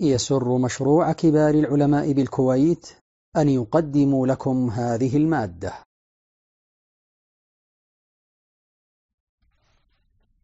يسر مشروع كبار العلماء بالكويت أن يقدم لكم هذه المادة.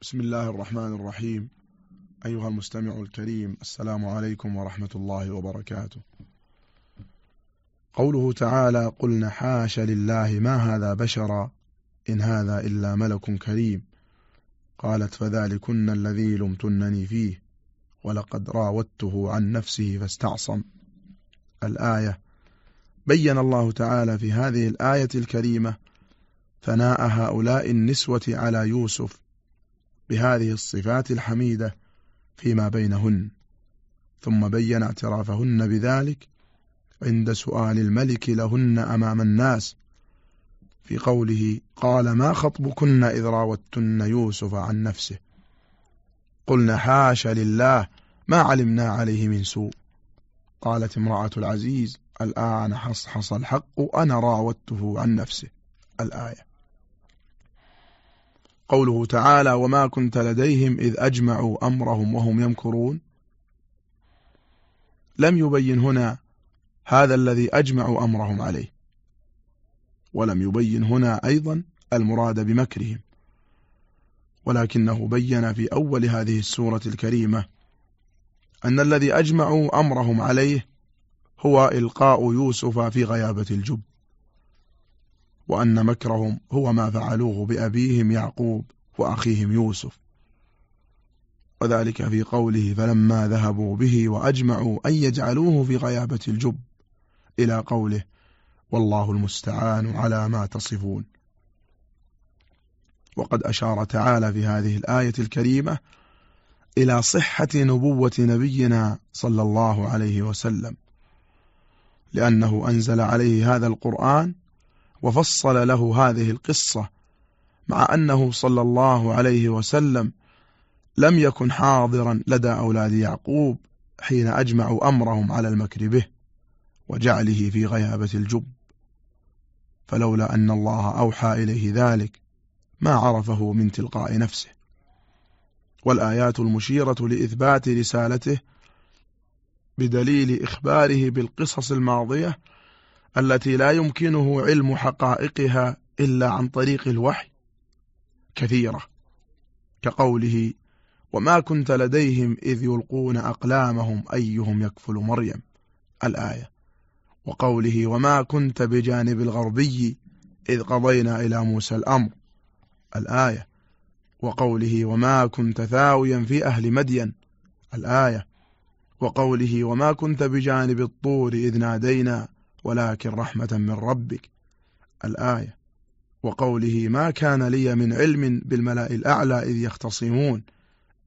بسم الله الرحمن الرحيم. أيها المستمع الكريم السلام عليكم ورحمة الله وبركاته. قوله تعالى قلنا حاش لله ما هذا بشرا إن هذا إلا ملك كريم قالت فذلكن الذي لمتنني فيه ولقد راودته عن نفسه فاستعصم. الآية بين الله تعالى في هذه الآية الكريمة ثناء هؤلاء النسوة على يوسف بهذه الصفات الحميدة فيما بينهن ثم بين اعترافهن بذلك عند سؤال الملك لهن أمام الناس في قوله قال ما خطبكن إذ راوتن يوسف عن نفسه؟ قلنا حاش لله ما علمنا عليه من سوء. قالت امرأة العزيز الآن حصحص الحق أنا راودته عن نفسه. الآية. قوله تعالى وما كنت لديهم إذ أجمعوا أمرهم وهم يمكرون. لم يبين هنا هذا الذي أجمعوا أمرهم عليه ولم يبين هنا أيضا المراد بمكرهم. ولكنه بين في أول هذه السورة الكريمة أن الذي أجمعوا أمرهم عليه هو إلقاء يوسف في غيابة الجب وأن مكرهم هو ما فعلوه بأبيهم يعقوب وأخيهم يوسف. وذلك في قوله فلما ذهبوا به وأجمعوا أن يجعلوه في غيابة الجب إلى قوله والله المستعان على ما تصفون. وقد أشار تعالى في هذه الآية الكريمة إلى صحة نبوة نبينا صلى الله عليه وسلم لأنه أنزل عليه هذا القرآن وفصل له هذه القصة مع أنه صلى الله عليه وسلم لم يكن حاضرا لدى أولاد يعقوب حين أجمعوا أمرهم على المكر به وجعله في غيابة الجب. فلولا أن الله أوحى إليه ذلك ما عرفه من تلقاء نفسه. والآيات المشيرة لإثبات رسالته بدليل إخباره بالقصص الماضية التي لا يمكنه علم حقائقها إلا عن طريق الوحي كثيرة كقوله وما كنت لديهم إذ يلقون أقلامهم أيهم يكفل مريم الآية. وقوله وما كنت بجانب الغربي إذ قضينا إلى موسى الأمر الآية. وقوله وما كنت ثاويا في أهل مدين. الآية. وقوله وما كنت بجانب الطور إذ نادينا ولكن رحمة من ربك. الآية. وقوله ما كان لي من علم بالملأ الأعلى إذ يختصمون.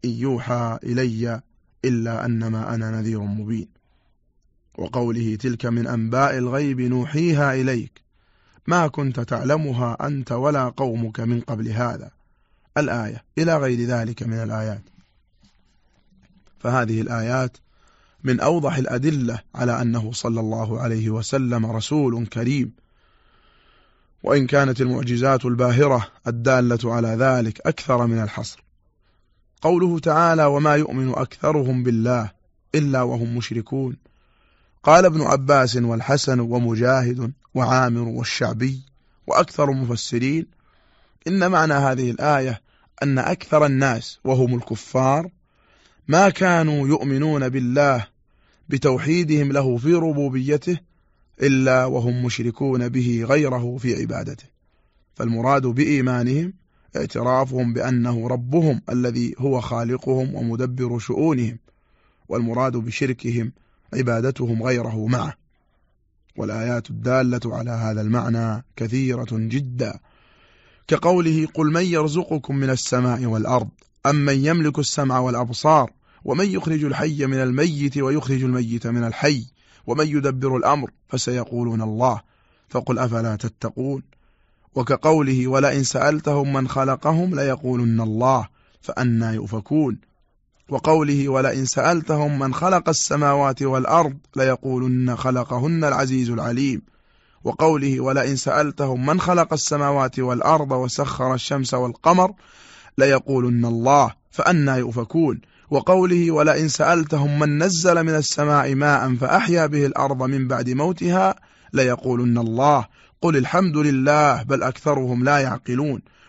إن يوحى إلي إلا أنما أنا نذير مبين. وقوله تلك من أنباء الغيب نوحيها إليك. ما كنت تعلمها أنت ولا قومك من قبل هذا. الآية إلى غير ذلك من الآيات. فهذه الآيات من أوضح الأدلة على أنه صلى الله عليه وسلم رسول كريم. وإن كانت المعجزات الباهرة الدالة على ذلك أكثر من الحصر. قوله تعالى وما يؤمن أكثرهم بالله إلا وهم مشركون قال ابن عباس والحسن ومجاهد وعامر والشعبي وأكثر المفسرين إن معنى هذه الآية أن أكثر الناس وهم الكفار ما كانوا يؤمنون بالله بتوحيدهم له في ربوبيته إلا وهم مشركون به غيره في عبادته. فالمراد بإيمانهم اعترافهم بأنه ربهم الذي هو خالقهم ومدبر شؤونهم والمراد بشركهم عبادتهم غيره معه. والآيات الدالة على هذا المعنى كثيرة جدا. كقوله قل من يرزقكم من السماء والأرض أم من يملك السمع والأبصار ومن يخرج الحي من الميت ويخرج الميت من الحي ومن يدبر الأمر فسيقولون الله. فقل أفلا تتقون؟ وكقوله ولئن سألتهم من خلقهم ليقولن الله فأنا يؤفكون. وقوله ولئن سألتهم من خلق السماوات والأرض ليقولن خلقهن العزيز العليم. وقوله ولئن سألتهم من خلق السماوات والأرض وسخر الشمس والقمر ليقولن الله فأنا يؤفكون. وقوله ولئن سألتهم من نزل من السماء ماء فأحيا به الأرض من بعد موتها ليقولن الله. قل الحمد لله بل أكثرهم لا يعقلون.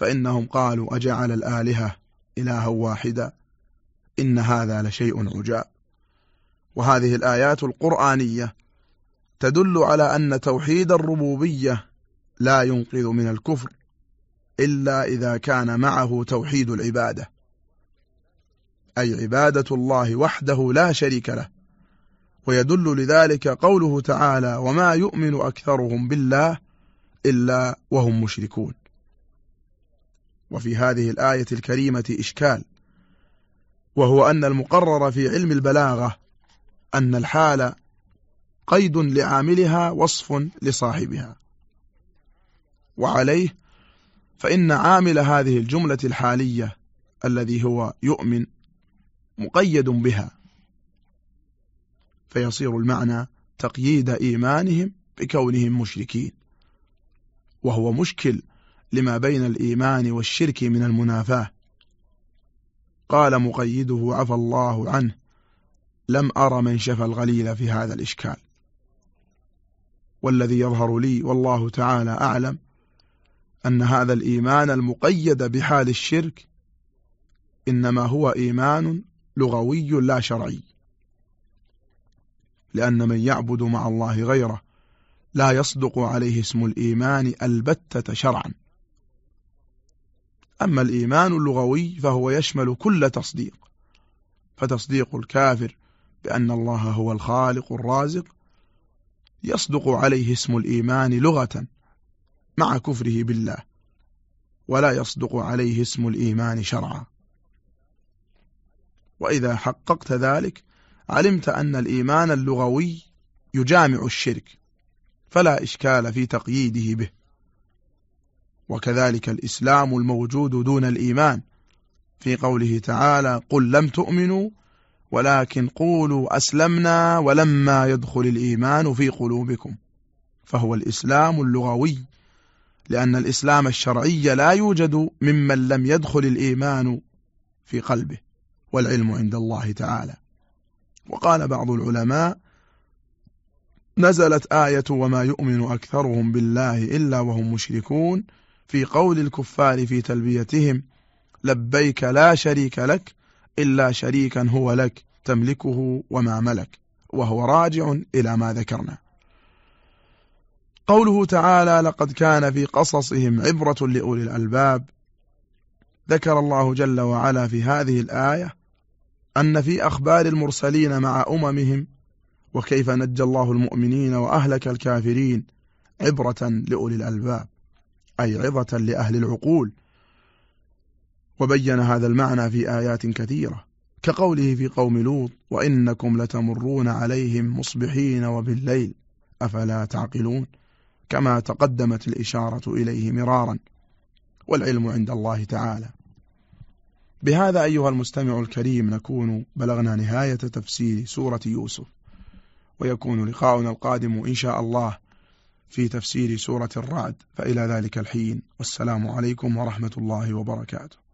فإنهم قالوا أجعل الآلهة إلها واحدا إن هذا لشيء عجاب. وهذه الآيات القرآنية تدل على أن توحيد الربوبية لا ينقذ من الكفر إلا إذا كان معه توحيد العبادة أي عبادة الله وحده لا شريك له. ويدل لذلك قوله تعالى وما يؤمن أكثرهم بالله إلا وهم مشركون وفي هذه الآية الكريمة إشكال وهو أن المقرر في علم البلاغة أن الحال قيد لعاملها وصف لصاحبها. وعليه فإن عامل هذه الجملة الحالية الذي هو يؤمن مقيد بها فيصير المعنى تقييد إيمانهم بكونهم مشركين وهو مشكل لما بين الإيمان والشرك من المنافاة. قال مقيده عفى الله عنه. لم أر من شفى الغليل في هذا الإشكال. والذي يظهر لي والله تعالى أعلم أن هذا الإيمان المقيد بحال الشرك إنما هو إيمان لغوي لا شرعي. لأن من يعبد مع الله غيره لا يصدق عليه اسم الإيمان البتة شرعا. أما الإيمان اللغوي فهو يشمل كل تصديق فتصديق الكافر بأن الله هو الخالق الرازق يصدق عليه اسم الإيمان لغة مع كفره بالله ولا يصدق عليه اسم الإيمان شرعا. وإذا حققت ذلك علمت أن الإيمان اللغوي يجامع الشرك فلا إشكال في تقييده به. وكذلك الإسلام الموجود دون الإيمان. في قوله تعالى قل لم تؤمنوا ولكن قولوا أسلمنا ولما يدخل الإيمان في قلوبكم فهو الإسلام اللغوي لأن الإسلام الشرعي لا يوجد ممن لم يدخل الإيمان في قلبه والعلم عند الله تعالى. وقال بعض العلماء نزلت آية وما يؤمن أكثرهم بالله إلا وهم مشركون في قول الكفار في تلبيتهم لبيك لا شريك لك إلا شريكا هو لك تملكه وما ملك. وهو راجع إلى ما ذكرنا. قوله تعالى لقد كان في قصصهم عبرة لأولي الألباب. ذكر الله جل وعلا في هذه الآية أن في أخبار المرسلين مع أممهم وكيف نجى الله المؤمنين وأهلك الكافرين عبرة لأولي الألباب. أي عظة لأهل العقول. وبين هذا المعنى في آيات كثيرة كقوله في قوم لوط وإنكم لتمرون عليهم مصبحين وبالليل أفلا تعقلون؟ كما تقدمت الإشارة إليه مرارا والعلم عند الله تعالى. بهذا أيها المستمع الكريم نكون بلغنا نهاية تفسير سورة يوسف ويكون لقاؤنا القادم إن شاء الله في تفسير سورة الرعد. فإلى ذلك الحين. والسلام عليكم ورحمة الله وبركاته.